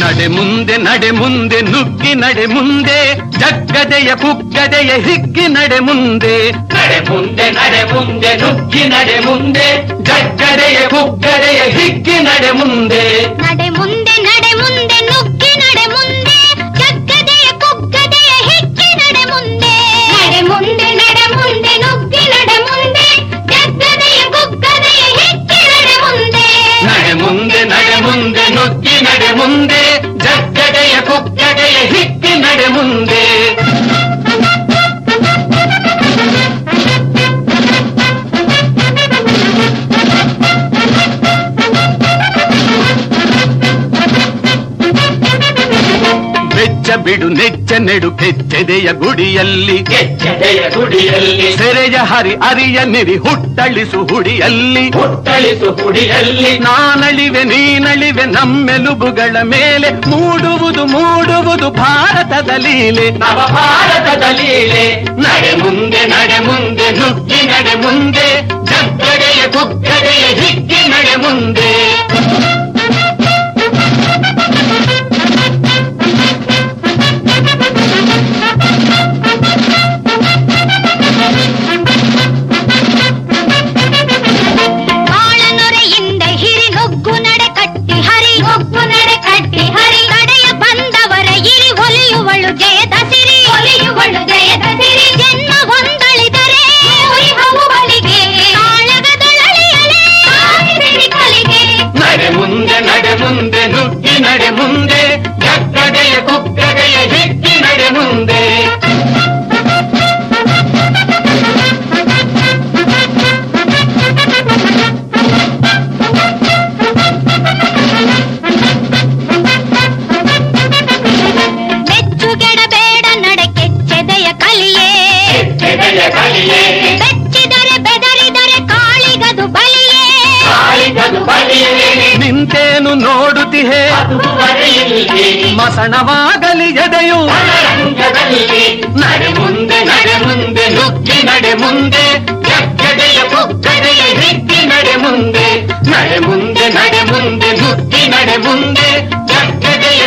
ನಡೆ ಮುಂದೆ ನಡೆ ಮುಂದೆ ನುಗ್ಗಿ ನಡೆ ಮುಂದೆ ಜಗ್ಗದೆಯ ಕುಗ್ಗದೆಯ ಹಿಗ್ಗಿ ನಡೆ ಮುಂದೆ ನಡೆ ಮುಂದೆ ನಡೆ ಮುಂದೆ ನುಗ್ಗಿ ನಡೆ ಮುಂದೆ ಜಗ್ಗದೆಯ ಕುಗ್ಗದೆಯ ಹಿಗ್ಗಿ ನಡೆ ಮುಂದೆ ನಡೆ ಮುಂದೆ ನುಗ್ಗಿ ನಡೆ ಮುಂದೆ ಜಗ್ಗದೆಯ ಕುಗ್ಗದೆಯ ಹಿಗ್ಗಿ ನಡೆ ಬಿಡು ನೆಚ್ಚ ನೆಡು ಕೆಚ್ಚೆದೆಯ ಗುಡಿಯಲ್ಲಿ. ಕೆಚ್ಚೆದೆಯ ಗುಡಿಯಲ್ಲಿ. ಸೆರೆಯ ಹರಿ ಅರಿಯ ನಿರಿ ಹುಟ್ಟಳಿಸು ಹುಡಿಯಲ್ಲಿ. ಹುಟ್ಟಳಿಸು ಹುಡಿಯಲ್ಲಿ. ನಾನಳಿವೆ ನೀನಳಿವೆ ನಮ್ಮೆಲುಬುಗಳ ಮೇಲೆ. ಮೂಡುವುದು ಮೂಡುವುದು ಭಾರತದ ಲೀಲೆ. ನವ ಭಾರತದ ಲೀಲೆ. ನಡೆ ಮುಂದೆ ನಡೆ ಮುಂದೆ ನುಗ್ಗಿ ಕೆಚ್ಚದೆಯ ಕಲಿಯೇ ಬೆಚ್ಚಿದರೆ ಬೆದರಿದರೆ ಕಾಳಿಗದು ಬಲಿಯೇ. ಕಾಳಿಗದು ಬಲಿಯೇ. ನಿಂತೇನು ನೋಡುತ್ತಿಹೆ ಮಸಣವಾಗಲಿ ಎದೆಯು. ನಡೆ ಮುಂದೆ ನಡೆ ಮುಂದೆ ನುಗ್ಗಿ ನಡೆ ಮುಂದೆ. ಜಗ್ಗದೆಯ ಬುಗ್ಗದೆಯ ಹಿಗ್ಗಿ ನಡೆ ಮುಂದೆ. ನಡೆ ಮುಂದೆ ನಡೆ ಮುಂದೆ ನುಗ್ಗಿ ನಡೆ ಮುಂದೆ. ಜಗ್ಗಡೆಯ